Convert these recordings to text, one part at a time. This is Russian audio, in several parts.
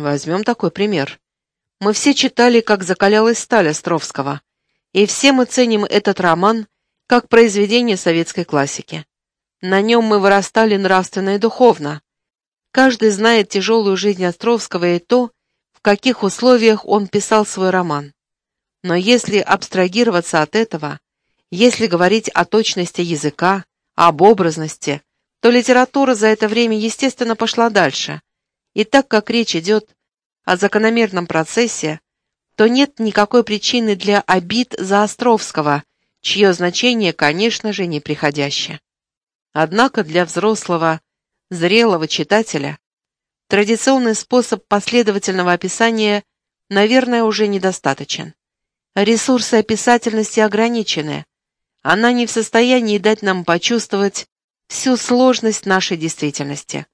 Возьмем такой пример. Мы все читали, как закалялась сталь Островского, и все мы ценим этот роман как произведение советской классики. На нем мы вырастали нравственно и духовно. Каждый знает тяжелую жизнь Островского и то, в каких условиях он писал свой роман. Но если абстрагироваться от этого, если говорить о точности языка, об образности, то литература за это время, естественно, пошла дальше. И так как речь идет о закономерном процессе, то нет никакой причины для обид за Островского, чье значение, конечно же, неприходящее. Однако для взрослого, зрелого читателя традиционный способ последовательного описания, наверное, уже недостаточен. Ресурсы описательности ограничены. Она не в состоянии дать нам почувствовать всю сложность нашей действительности.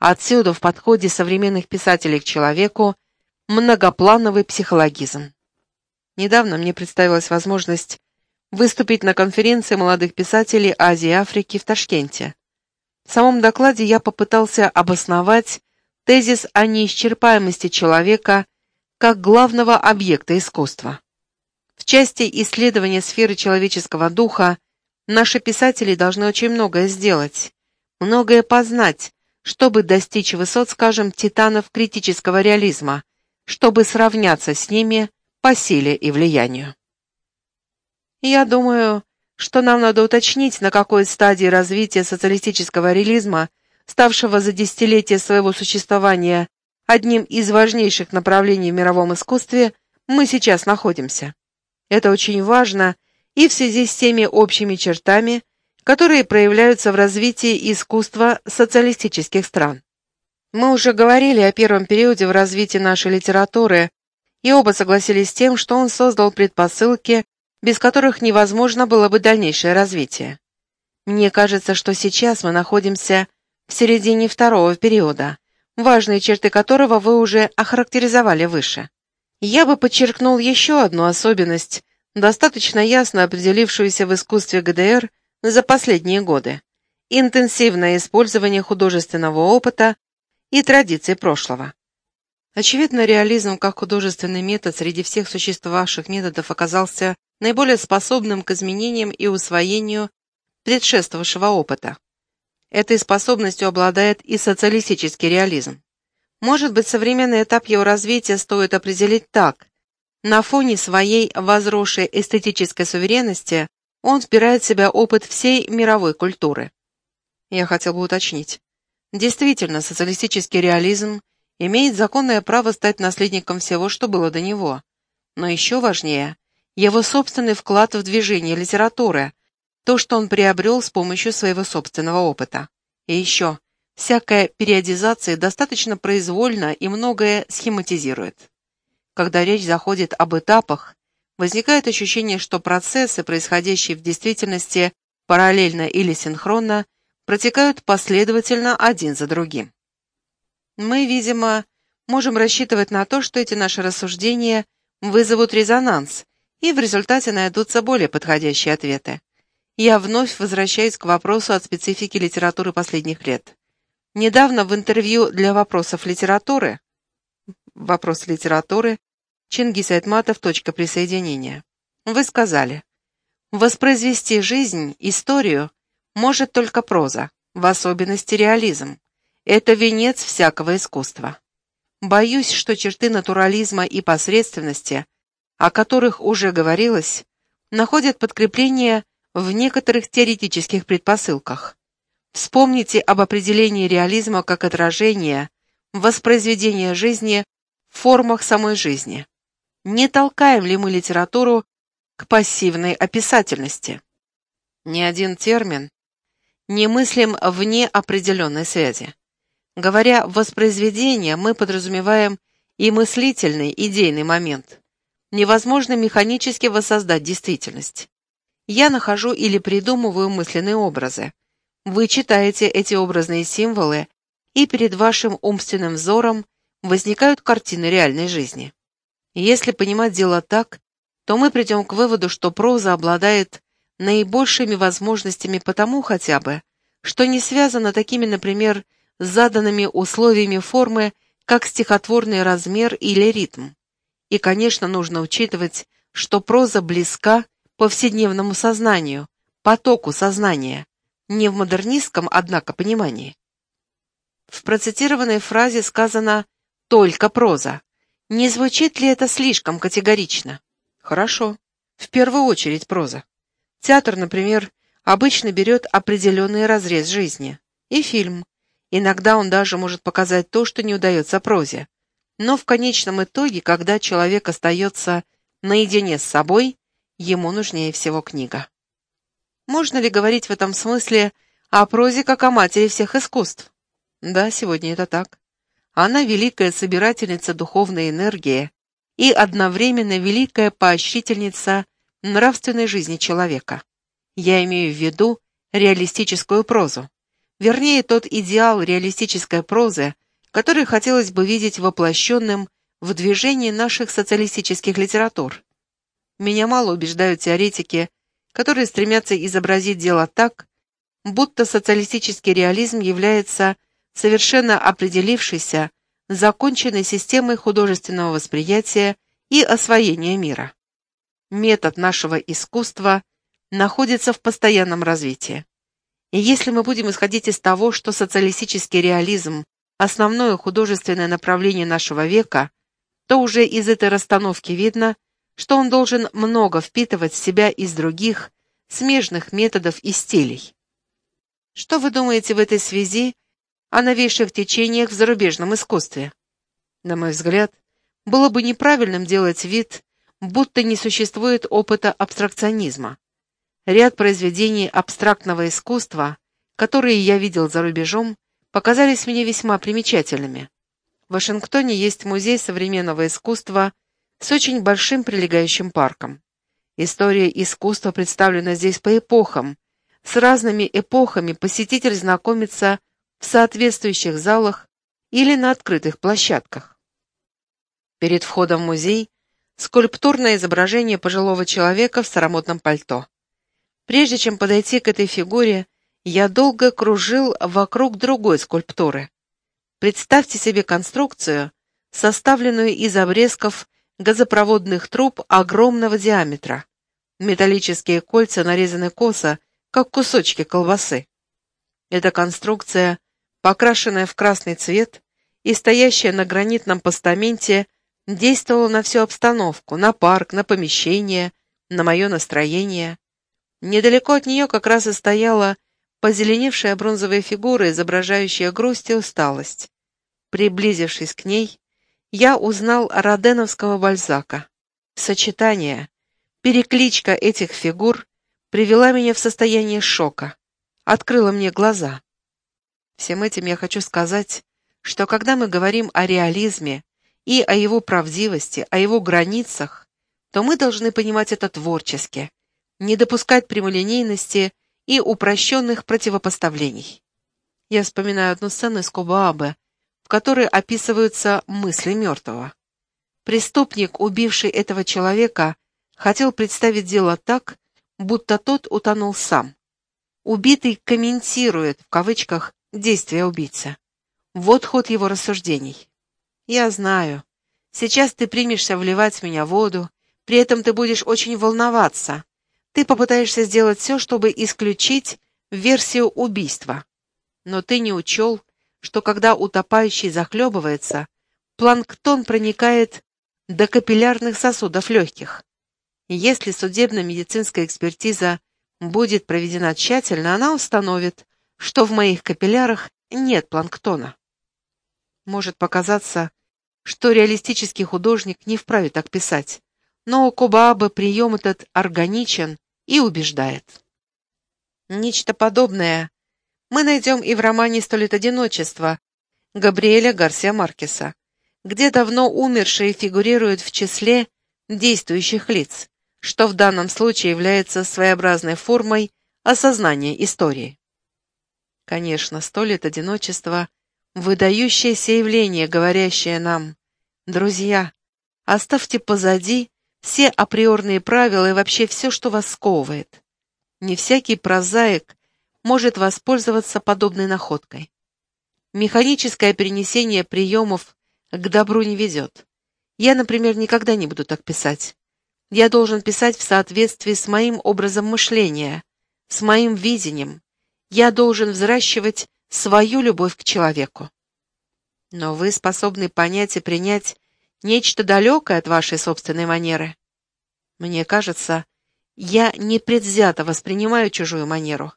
Отсюда в подходе современных писателей к человеку многоплановый психологизм. Недавно мне представилась возможность выступить на конференции молодых писателей Азии и Африки в Ташкенте. В самом докладе я попытался обосновать тезис о неисчерпаемости человека как главного объекта искусства. В части исследования сферы человеческого духа наши писатели должны очень многое сделать, многое познать, чтобы достичь высот, скажем, титанов критического реализма, чтобы сравняться с ними по силе и влиянию. Я думаю, что нам надо уточнить, на какой стадии развития социалистического реализма, ставшего за десятилетия своего существования одним из важнейших направлений в мировом искусстве, мы сейчас находимся. Это очень важно и в связи с теми общими чертами, которые проявляются в развитии искусства социалистических стран. Мы уже говорили о первом периоде в развитии нашей литературы, и оба согласились с тем, что он создал предпосылки, без которых невозможно было бы дальнейшее развитие. Мне кажется, что сейчас мы находимся в середине второго периода, важные черты которого вы уже охарактеризовали выше. Я бы подчеркнул еще одну особенность, достаточно ясно определившуюся в искусстве ГДР за последние годы – интенсивное использование художественного опыта и традиций прошлого. Очевидно, реализм как художественный метод среди всех существовавших методов оказался наиболее способным к изменениям и усвоению предшествовавшего опыта. Этой способностью обладает и социалистический реализм. Может быть, современный этап его развития стоит определить так. На фоне своей возросшей эстетической суверенности он вбирает в себя опыт всей мировой культуры. Я хотел бы уточнить. Действительно, социалистический реализм имеет законное право стать наследником всего, что было до него. Но еще важнее – его собственный вклад в движение литературы, то, что он приобрел с помощью своего собственного опыта. И еще, всякая периодизация достаточно произвольна и многое схематизирует. Когда речь заходит об этапах, возникает ощущение, что процессы, происходящие в действительности параллельно или синхронно, протекают последовательно один за другим. Мы, видимо, можем рассчитывать на то, что эти наши рассуждения вызовут резонанс, и в результате найдутся более подходящие ответы. Я вновь возвращаюсь к вопросу от специфики литературы последних лет. Недавно в интервью для вопросов литературы «Вопрос литературы» Чингис Айтматов. Точка присоединения. Вы сказали, воспроизвести жизнь, историю может только проза, в особенности реализм. Это венец всякого искусства. Боюсь, что черты натурализма и посредственности, о которых уже говорилось, находят подкрепление в некоторых теоретических предпосылках. Вспомните об определении реализма как отражения, воспроизведения жизни в формах самой жизни. Не толкаем ли мы литературу к пассивной описательности? Ни один термин не мыслим вне определенной связи. Говоря «воспроизведение», мы подразумеваем и мыслительный, идейный момент. Невозможно механически воссоздать действительность. Я нахожу или придумываю мысленные образы. Вы читаете эти образные символы, и перед вашим умственным взором возникают картины реальной жизни. Если понимать дело так, то мы придем к выводу, что проза обладает наибольшими возможностями потому хотя бы, что не связано такими, например, заданными условиями формы, как стихотворный размер или ритм. И, конечно, нужно учитывать, что проза близка повседневному сознанию, потоку сознания, не в модернистском, однако, понимании. В процитированной фразе сказано «только проза». Не звучит ли это слишком категорично? Хорошо. В первую очередь проза. Театр, например, обычно берет определенный разрез жизни. И фильм. Иногда он даже может показать то, что не удается прозе. Но в конечном итоге, когда человек остается наедине с собой, ему нужнее всего книга. Можно ли говорить в этом смысле о прозе как о матери всех искусств? Да, сегодня это так. Она великая собирательница духовной энергии и одновременно великая поощрительница нравственной жизни человека. Я имею в виду реалистическую прозу. Вернее, тот идеал реалистической прозы, который хотелось бы видеть воплощенным в движении наших социалистических литератур. Меня мало убеждают теоретики, которые стремятся изобразить дело так, будто социалистический реализм является совершенно определившейся, законченной системой художественного восприятия и освоения мира. Метод нашего искусства находится в постоянном развитии. И если мы будем исходить из того, что социалистический реализм – основное художественное направление нашего века, то уже из этой расстановки видно, что он должен много впитывать в себя из других, смежных методов и стилей. Что вы думаете в этой связи о новейших течениях в зарубежном искусстве? На мой взгляд, было бы неправильным делать вид, будто не существует опыта абстракционизма. Ряд произведений абстрактного искусства, которые я видел за рубежом, показались мне весьма примечательными. В Вашингтоне есть музей современного искусства с очень большим прилегающим парком. История искусства представлена здесь по эпохам. С разными эпохами посетитель знакомится в соответствующих залах или на открытых площадках. Перед входом в музей скульптурное изображение пожилого человека в старомодном пальто. Прежде чем подойти к этой фигуре, я долго кружил вокруг другой скульптуры. Представьте себе конструкцию, составленную из обрезков газопроводных труб огромного диаметра. Металлические кольца нарезаны косо, как кусочки колбасы. Эта конструкция, покрашенная в красный цвет и стоящая на гранитном постаменте, действовала на всю обстановку, на парк, на помещение, на мое настроение. Недалеко от нее как раз и стояла позеленевшая бронзовая фигура, изображающая грусть и усталость. Приблизившись к ней, я узнал Роденовского Бальзака. Сочетание, перекличка этих фигур привела меня в состояние шока, открыла мне глаза. Всем этим я хочу сказать, что когда мы говорим о реализме и о его правдивости, о его границах, то мы должны понимать это творчески, не допускать прямолинейности и упрощенных противопоставлений. Я вспоминаю одну сцену из Кобаабе, в которой описываются мысли мертвого. Преступник, убивший этого человека, хотел представить дело так, будто тот утонул сам. Убитый комментирует, в кавычках, действия убийцы. Вот ход его рассуждений. Я знаю. Сейчас ты примешься вливать в меня воду, при этом ты будешь очень волноваться, ты попытаешься сделать все, чтобы исключить версию убийства. Но ты не учел, что когда утопающий захлебывается, планктон проникает до капиллярных сосудов легких. Если судебно-медицинская экспертиза будет проведена тщательно, она установит, что в моих капиллярах нет планктона. Может показаться, что реалистический художник не вправе так писать, но у Кобаабы прием этот органичен и убеждает. Нечто подобное мы найдем и в романе «Сто лет одиночества» Габриэля Гарсия Маркеса, где давно умершие фигурируют в числе действующих лиц, что в данном случае является своеобразной формой осознания истории. Конечно, «Сто лет одиночества» — выдающееся явление, говорящее нам, «Друзья, оставьте позади все априорные правила и вообще все, что вас сковывает. Не всякий прозаик может воспользоваться подобной находкой. Механическое перенесение приемов к добру не ведет. Я, например, никогда не буду так писать. Я должен писать в соответствии с моим образом мышления, с моим видением. Я должен взращивать свою любовь к человеку. Но вы способны понять и принять нечто далекое от вашей собственной манеры. Мне кажется, я непредвзято воспринимаю чужую манеру.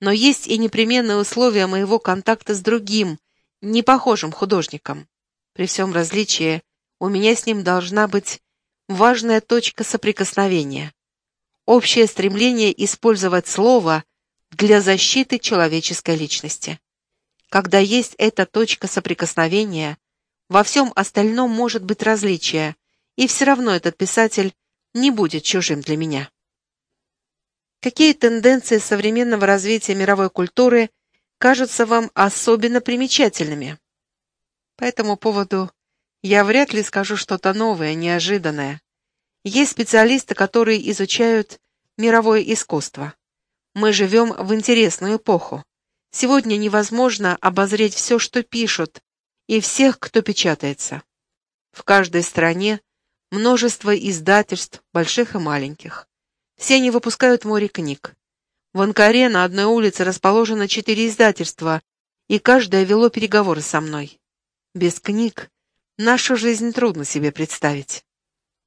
Но есть и непременные условия моего контакта с другим, непохожим художником. При всем различии у меня с ним должна быть важная точка соприкосновения. Общее стремление использовать слово для защиты человеческой личности. Когда есть эта точка соприкосновения, во всем остальном может быть различие, и все равно этот писатель не будет чужим для меня. Какие тенденции современного развития мировой культуры кажутся вам особенно примечательными? По этому поводу я вряд ли скажу что-то новое, неожиданное. Есть специалисты, которые изучают мировое искусство. Мы живем в интересную эпоху. Сегодня невозможно обозреть все, что пишут, и всех, кто печатается. В каждой стране множество издательств, больших и маленьких. Все они выпускают море книг. В Анкаре на одной улице расположено четыре издательства, и каждое вело переговоры со мной. Без книг нашу жизнь трудно себе представить.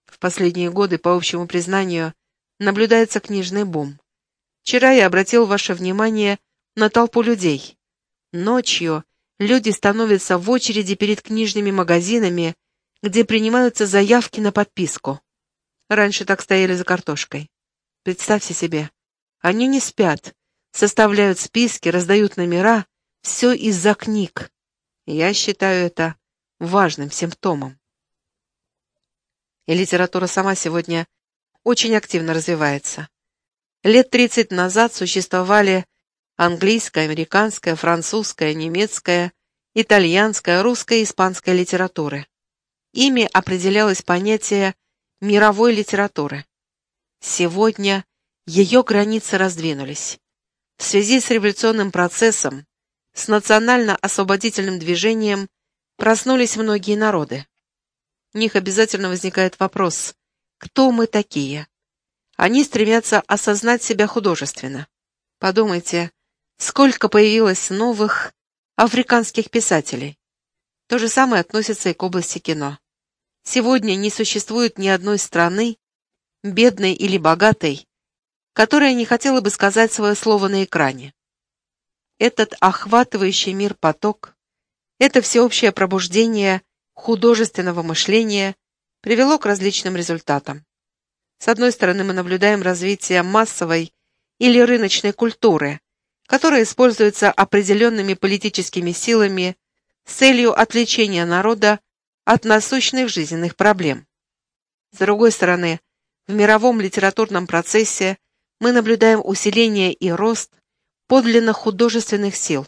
В последние годы, по общему признанию, наблюдается книжный бум. Вчера я обратил ваше внимание на толпу людей. Ночью люди становятся в очереди перед книжными магазинами, где принимаются заявки на подписку. Раньше так стояли за картошкой. Представьте себе, они не спят, составляют списки, раздают номера, все из-за книг. Я считаю это важным симптомом. И литература сама сегодня очень активно развивается. Лет 30 назад существовали английская, американская, французская, немецкая, итальянская, русская и испанская литературы. Ими определялось понятие мировой литературы. Сегодня ее границы раздвинулись. В связи с революционным процессом, с национально-освободительным движением проснулись многие народы. У них обязательно возникает вопрос, кто мы такие? Они стремятся осознать себя художественно. Подумайте, сколько появилось новых африканских писателей. То же самое относится и к области кино. Сегодня не существует ни одной страны, бедной или богатой, которая не хотела бы сказать свое слово на экране. Этот охватывающий мир поток, это всеобщее пробуждение художественного мышления привело к различным результатам. С одной стороны, мы наблюдаем развитие массовой или рыночной культуры, которая используется определенными политическими силами с целью отвлечения народа от насущных жизненных проблем. С другой стороны, в мировом литературном процессе мы наблюдаем усиление и рост подлинно художественных сил.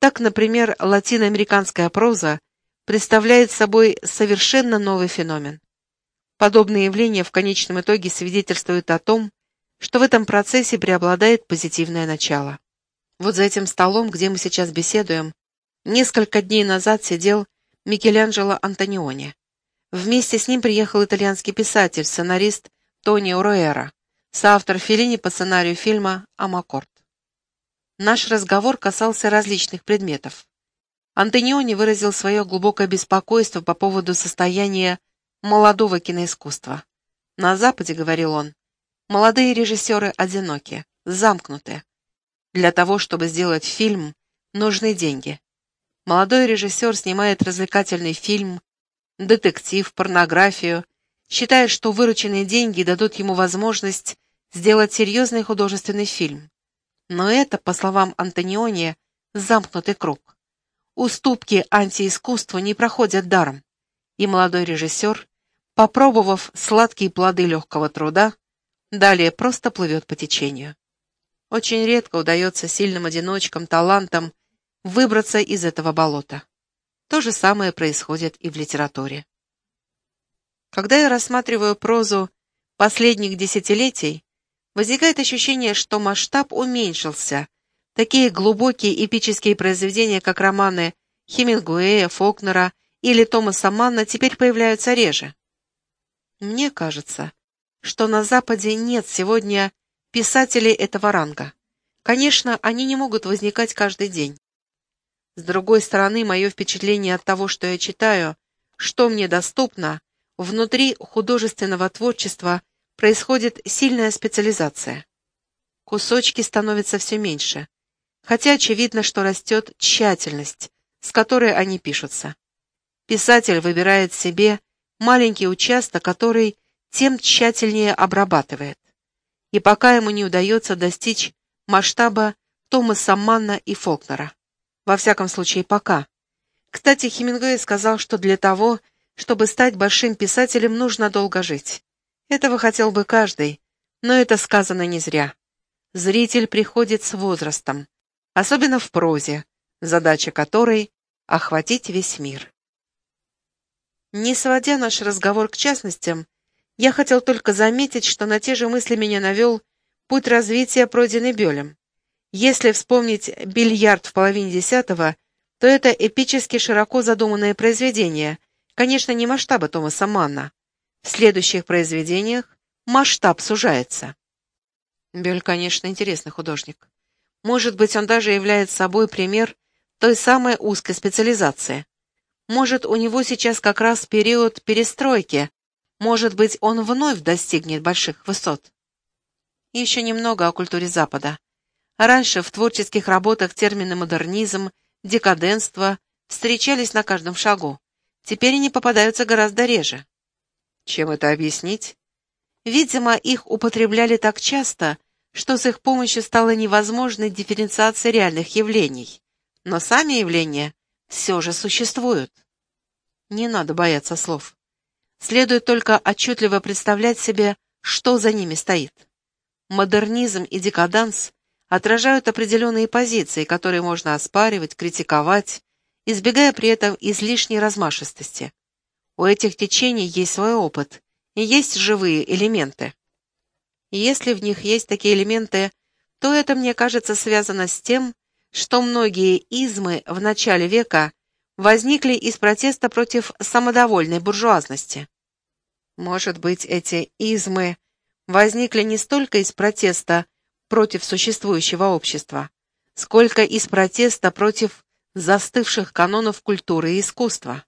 Так, например, латиноамериканская проза представляет собой совершенно новый феномен. Подобные явления в конечном итоге свидетельствуют о том, что в этом процессе преобладает позитивное начало. Вот за этим столом, где мы сейчас беседуем, несколько дней назад сидел Микеланджело Антониони. Вместе с ним приехал итальянский писатель, сценарист Тони Уруэра, соавтор Феллини по сценарию фильма «Амакорд». Наш разговор касался различных предметов. Антониони выразил свое глубокое беспокойство по поводу состояния молодого киноискусства. На Западе, говорил он, молодые режиссеры одиноки, замкнуты. Для того, чтобы сделать фильм, нужны деньги. Молодой режиссер снимает развлекательный фильм, детектив, порнографию, считая, что вырученные деньги дадут ему возможность сделать серьезный художественный фильм. Но это, по словам Антониони, замкнутый круг. Уступки антиискусству не проходят даром, и молодой режиссер попробовав сладкие плоды легкого труда, далее просто плывет по течению. Очень редко удается сильным одиночкам, талантам выбраться из этого болота. То же самое происходит и в литературе. Когда я рассматриваю прозу последних десятилетий, возникает ощущение, что масштаб уменьшился. Такие глубокие эпические произведения, как романы Хемингуэя, Фокнера или Томаса Манна теперь появляются реже? Мне кажется, что на Западе нет сегодня писателей этого ранга. Конечно, они не могут возникать каждый день. С другой стороны, мое впечатление от того, что я читаю, что мне доступно, внутри художественного творчества происходит сильная специализация. Кусочки становятся все меньше, хотя очевидно, что растет тщательность, с которой они пишутся. Писатель выбирает себе маленький участок, который тем тщательнее обрабатывает. И пока ему не удается достичь масштаба Томаса Манна и Фолкнера. Во всяком случае, пока. Кстати, Хемингуэй сказал, что для того, чтобы стать большим писателем, нужно долго жить. Этого хотел бы каждый, но это сказано не зря. Зритель приходит с возрастом, особенно в прозе, задача которой — охватить весь мир. Не сводя наш разговор к частностям, я хотел только заметить, что на те же мысли меня навел путь развития, пройденный Бёлем. Если вспомнить «Бильярд в половине десятого», то это эпически широко задуманное произведение, конечно, не масштаба Томаса Манна. В следующих произведениях масштаб сужается. Бёль, конечно, интересный художник. Может быть, он даже является собой пример той самой узкой специализации. Может, у него сейчас как раз период перестройки. Может быть, он вновь достигнет больших высот. Еще немного о культуре Запада. Раньше в творческих работах термины модернизм, декаденство встречались на каждом шагу. Теперь они попадаются гораздо реже. Чем это объяснить? Видимо, их употребляли так часто, что с их помощью стала невозможной дифференциация реальных явлений. Но сами явления все же существуют. Не надо бояться слов. Следует только отчетливо представлять себе, что за ними стоит. Модернизм и декаданс отражают определенные позиции, которые можно оспаривать, критиковать, избегая при этом излишней размашистости. У этих течений есть свой опыт, и есть живые элементы. И если в них есть такие элементы, то это, мне кажется, связано с тем, что многие измы в начале века возникли из протеста против самодовольной буржуазности. Может быть, эти измы возникли не столько из протеста против существующего общества, сколько из протеста против застывших канонов культуры и искусства.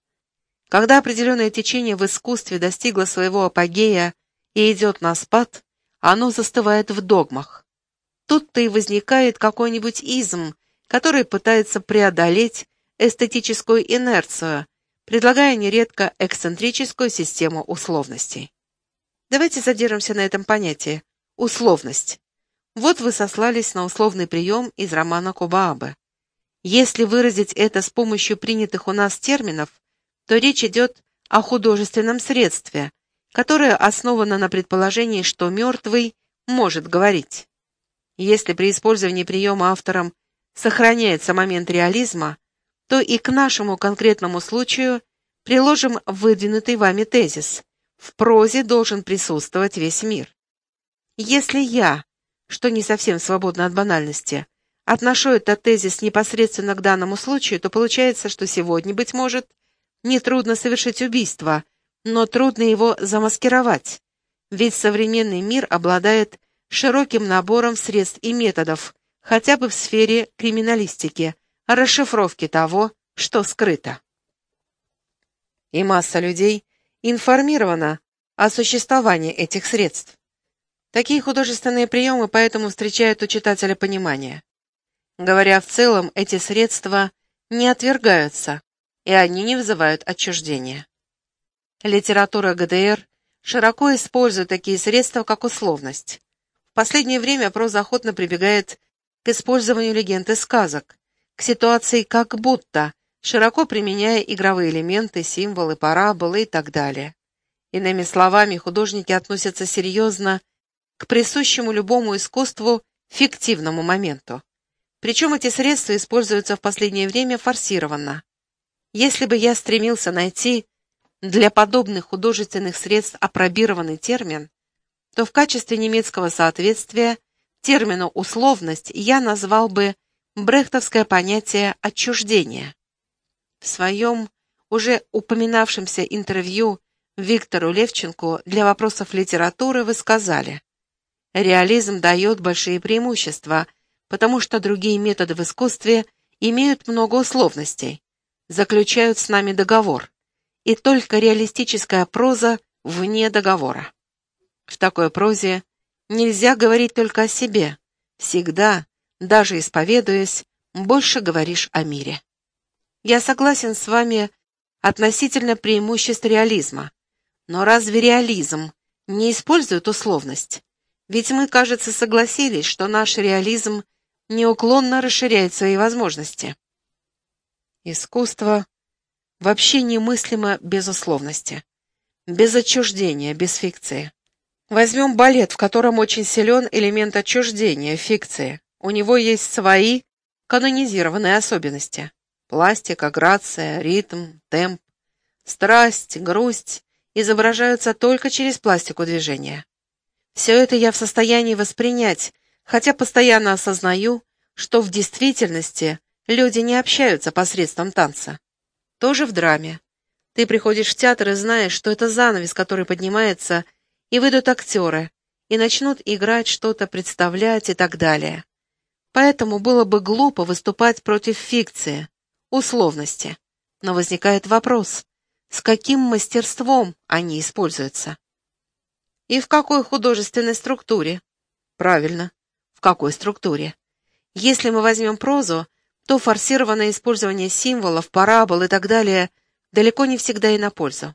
Когда определенное течение в искусстве достигло своего апогея и идет на спад, оно застывает в догмах. Тут-то и возникает какой-нибудь изм, который пытается преодолеть эстетическую инерцию, предлагая нередко эксцентрическую систему условностей. Давайте задержимся на этом понятии – условность. Вот вы сослались на условный прием из романа Кубаабы. Если выразить это с помощью принятых у нас терминов, то речь идет о художественном средстве, которое основано на предположении, что мертвый может говорить. Если при использовании приема автором сохраняется момент реализма, то и к нашему конкретному случаю приложим выдвинутый вами тезис. В прозе должен присутствовать весь мир. Если я, что не совсем свободно от банальности, отношу этот тезис непосредственно к данному случаю, то получается, что сегодня, быть может, Нетрудно совершить убийство, но трудно его замаскировать, ведь современный мир обладает широким набором средств и методов, хотя бы в сфере криминалистики, расшифровки того, что скрыто. И масса людей информирована о существовании этих средств. Такие художественные приемы поэтому встречают у читателя понимание. Говоря в целом, эти средства не отвергаются, и они не вызывают отчуждения. Литература ГДР широко использует такие средства, как условность. В последнее время проза охотно прибегает к использованию легенд и сказок, к ситуации «как будто», широко применяя игровые элементы, символы, параболы и так далее. Иными словами, художники относятся серьезно к присущему любому искусству фиктивному моменту. Причем эти средства используются в последнее время форсированно. Если бы я стремился найти для подобных художественных средств апробированный термин, то в качестве немецкого соответствия термину «условность» я назвал бы брехтовское понятие отчуждения. В своем уже упоминавшемся интервью Виктору Левченко для вопросов литературы вы сказали, реализм дает большие преимущества, потому что другие методы в искусстве имеют много условностей, заключают с нами договор, и только реалистическая проза вне договора. В такой прозе нельзя говорить только о себе, всегда, даже исповедуясь, больше говоришь о мире. Я согласен с вами относительно преимуществ реализма. Но разве реализм не использует условность? Ведь мы, кажется, согласились, что наш реализм неуклонно расширяет свои возможности. Искусство вообще немыслимо без условности, без отчуждения, без фикции. Возьмем балет, в котором очень силен элемент отчуждения, фикции. У него есть свои канонизированные особенности. Пластика, грация, ритм, темп, страсть, грусть изображаются только через пластику движения. Все это я в состоянии воспринять, хотя постоянно осознаю, что в действительности люди не общаются посредством танца. Тоже в драме. Ты приходишь в театр и знаешь, что это занавес, который поднимается, и выйдут актеры, и начнут играть что-то, представлять и так далее. Поэтому было бы глупо выступать против фикции, условности. Но возникает вопрос, с каким мастерством они используются? И в какой художественной структуре? Правильно, в какой структуре? Если мы возьмем прозу, то форсированное использование символов, парабол и так далее далеко не всегда и на пользу.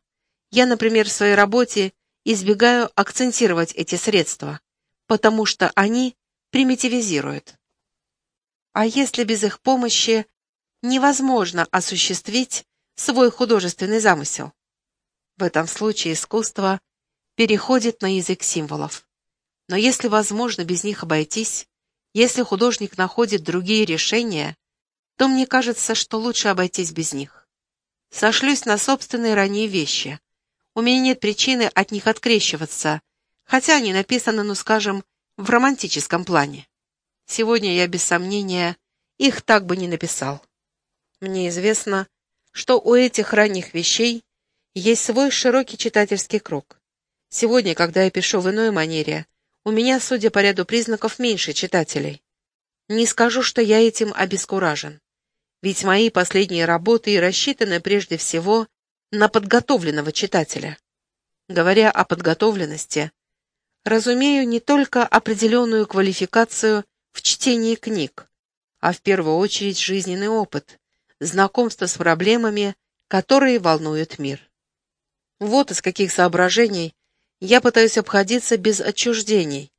Я, например, в своей работе избегаю акцентировать эти средства, потому что они примитивизируют. А если без их помощи невозможно осуществить свой художественный замысел. В этом случае искусство переходит на язык символов. Но если возможно без них обойтись, если художник находит другие решения, то мне кажется, что лучше обойтись без них. Сошлюсь на собственные ранние вещи. У меня нет причины от них открещиваться, хотя они написаны, ну скажем, в романтическом плане. Сегодня я, без сомнения, их так бы не написал. Мне известно, что у этих ранних вещей есть свой широкий читательский круг. Сегодня, когда я пишу в иной манере, у меня, судя по ряду признаков, меньше читателей. Не скажу, что я этим обескуражен. Ведь мои последние работы и рассчитаны прежде всего на подготовленного читателя. Говоря о подготовленности, разумею не только определенную квалификацию в чтении книг, а в первую очередь жизненный опыт, знакомство с проблемами, которые волнуют мир. Вот из каких соображений я пытаюсь обходиться без отчуждений,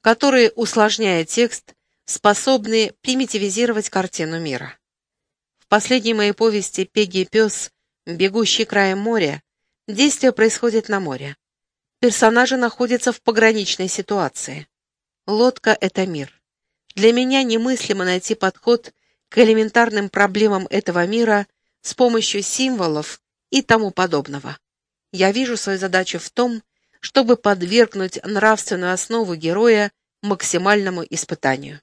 которые, усложняя текст, способны примитивизировать картину мира. В последней моей повести «Пеги пес. Бегущий краем моря» действие происходит на море. Персонажи находятся в пограничной ситуации. Лодка — это мир. Для меня немыслимо найти подход к элементарным проблемам этого мира с помощью символов и тому подобного. Я вижу свою задачу в том, чтобы подвергнуть нравственную основу героя максимальному испытанию.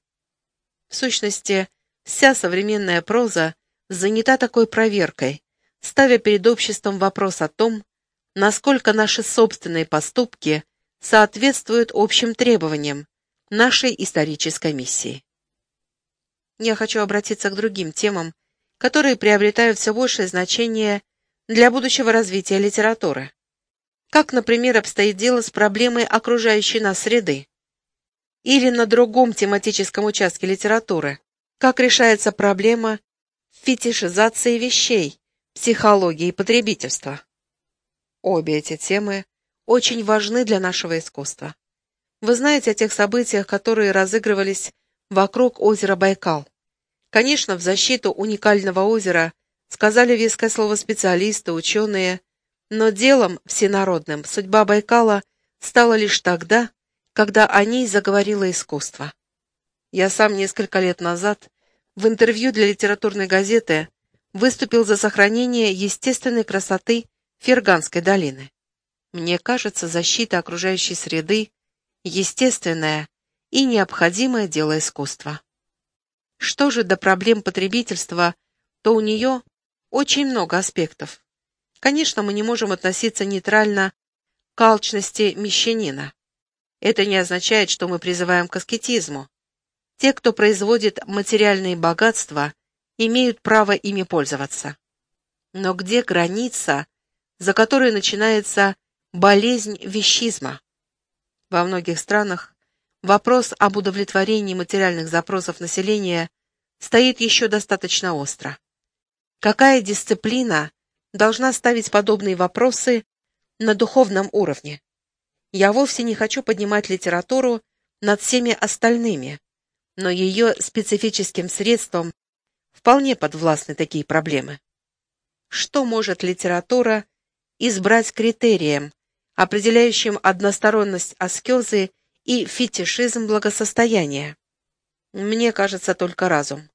В сущности, вся современная проза занята такой проверкой, ставя перед обществом вопрос о том, насколько наши собственные поступки соответствуют общим требованиям нашей исторической миссии я хочу обратиться к другим темам, которые приобретают все большее значение для будущего развития литературы. Как, например, обстоит дело с проблемой окружающей нас среды? Или на другом тематическом участке литературы, как решается проблема фетишизации вещей, психологии потребительства? Обе эти темы очень важны для нашего искусства. Вы знаете о тех событиях, которые разыгрывались вокруг озера Байкал. Конечно, в защиту уникального озера сказали веское слово специалисты, ученые, но делом всенародным судьба Байкала стала лишь тогда, когда о ней заговорило искусство. Я сам несколько лет назад в интервью для литературной газеты выступил за сохранение естественной красоты Ферганской долины. Мне кажется, защита окружающей среды – естественное и необходимое дело искусства. Что же до проблем потребительства, то у нее очень много аспектов. Конечно, мы не можем относиться нейтрально к алчности мещанина. Это не означает, что мы призываем к аскетизму. Те, кто производит материальные богатства, имеют право ими пользоваться. Но где граница, за которой начинается болезнь вещизма? Во многих странах вопрос об удовлетворении материальных запросов населения стоит еще достаточно остро. Какая дисциплина должна ставить подобные вопросы на духовном уровне? Я вовсе не хочу поднимать литературу над всеми остальными, но ее специфическим средством вполне подвластны такие проблемы. Что может литература избрать критерием, определяющим односторонность аскезы и фетишизм благосостояния? Мне кажется, только разум.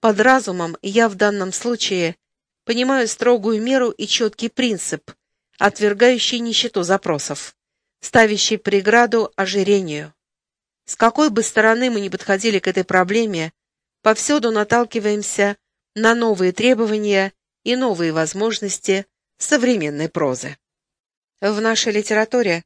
Под разумом я в данном случае понимаю строгую меру и четкий принцип, отвергающий нищету запросов, ставящий преграду ожирению. С какой бы стороны мы ни подходили к этой проблеме, повсюду наталкиваемся на новые требования и новые возможности современной прозы. В нашей литературе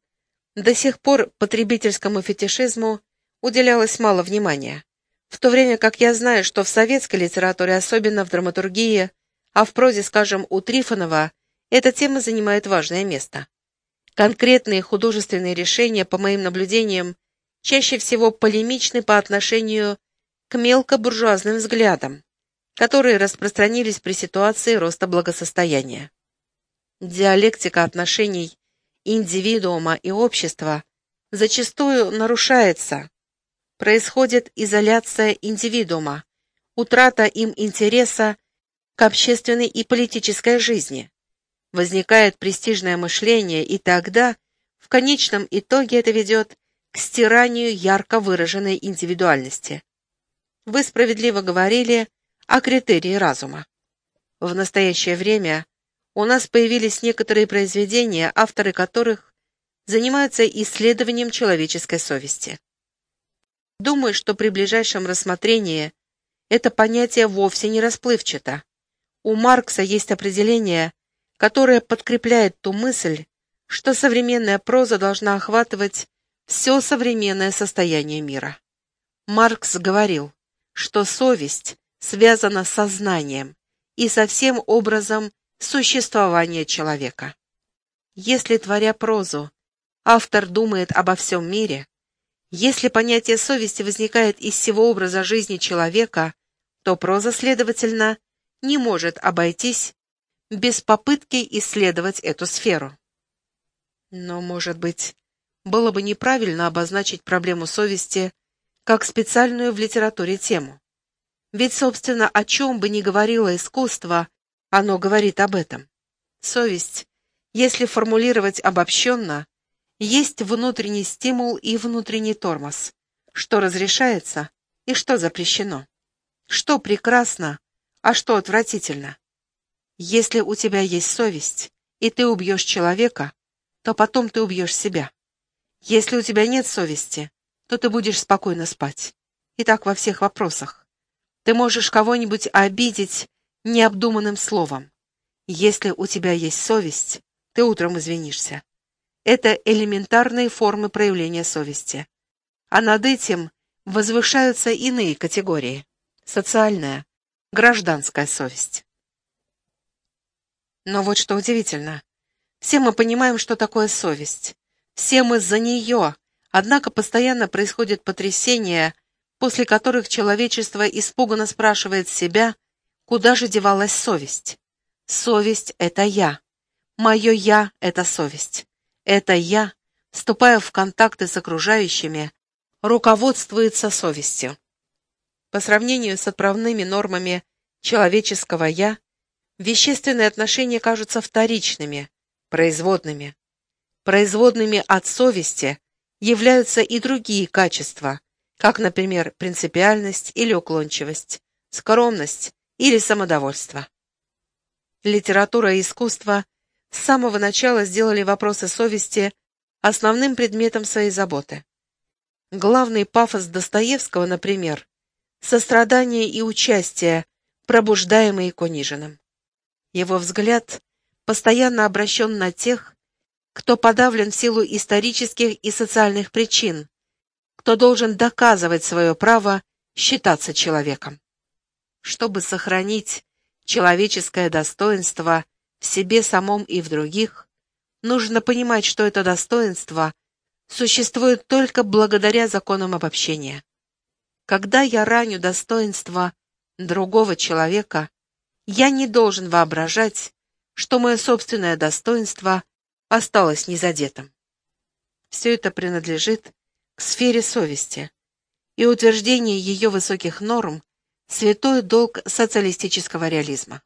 до сих пор потребительскому фетишизму уделялось мало внимания. В то время как я знаю, что в советской литературе, особенно в драматургии, а в прозе, скажем, у Трифонова, эта тема занимает важное место. Конкретные художественные решения, по моим наблюдениям, чаще всего полемичны по отношению к мелкобуржуазным взглядам, которые распространились при ситуации роста благосостояния. Диалектика отношений индивидуума и общества зачастую нарушается, происходит изоляция индивидуума, утрата им интереса к общественной и политической жизни. Возникает престижное мышление, и тогда, в конечном итоге, это ведет к стиранию ярко выраженной индивидуальности. Вы справедливо говорили о критерии разума. В настоящее время у нас появились некоторые произведения, авторы которых занимаются исследованием человеческой совести. Думаю, что при ближайшем рассмотрении это понятие вовсе не расплывчато. У Маркса есть определение, которое подкрепляет ту мысль, что современная проза должна охватывать все современное состояние мира. Маркс говорил, что совесть связана с сознанием и со всем образом существования человека. Если, творя прозу, автор думает обо всем мире, если понятие совести возникает из всего образа жизни человека, то проза, следовательно, не может обойтись без попытки исследовать эту сферу. Но, может быть, было бы неправильно обозначить проблему совести как специальную в литературе тему. Ведь, собственно, о чем бы ни говорило искусство, оно говорит об этом. Совесть, если формулировать обобщенно, есть внутренний стимул и внутренний тормоз. Что разрешается и что запрещено. Что прекрасно, а что отвратительно. Если у тебя есть совесть, и ты убьешь человека, то потом ты убьешь себя. Если у тебя нет совести, то ты будешь спокойно спать. И так во всех вопросах. Ты можешь кого-нибудь обидеть необдуманным словом. Если у тебя есть совесть, ты утром извинишься. Это элементарные формы проявления совести. А над этим возвышаются иные категории. Социальная, гражданская совесть. Но вот что удивительно. Все мы понимаем, что такое совесть. Все мы за нее, однако постоянно происходят потрясения, после которых человечество испуганно спрашивает себя, куда же девалась совесть. Совесть — это я. Мое «я» — это совесть. Это я, вступая в контакты с окружающими, руководствуется совестью. По сравнению с отправными нормами человеческого «я», вещественные отношения кажутся вторичными, производными. Производными от совести являются и другие качества, как, например, принципиальность или уклончивость, скромность или самодовольство. Литература и искусство с самого начала сделали вопросы совести основным предметом своей заботы. Главный пафос Достоевского, например, сострадание и участие, пробуждаемые к униженным. Его взгляд постоянно обращен на тех, кто подавлен в силу исторических и социальных причин, кто должен доказывать свое право считаться человеком. Чтобы сохранить человеческое достоинство в себе самом и в других, нужно понимать, что это достоинство существует только благодаря законам обобщения. Когда я раню достоинство другого человека, я не должен воображать, что мое собственное достоинство осталось незадетым. Все это принадлежит к сфере совести, и утверждение ее высоких норм – святой долг социалистического реализма.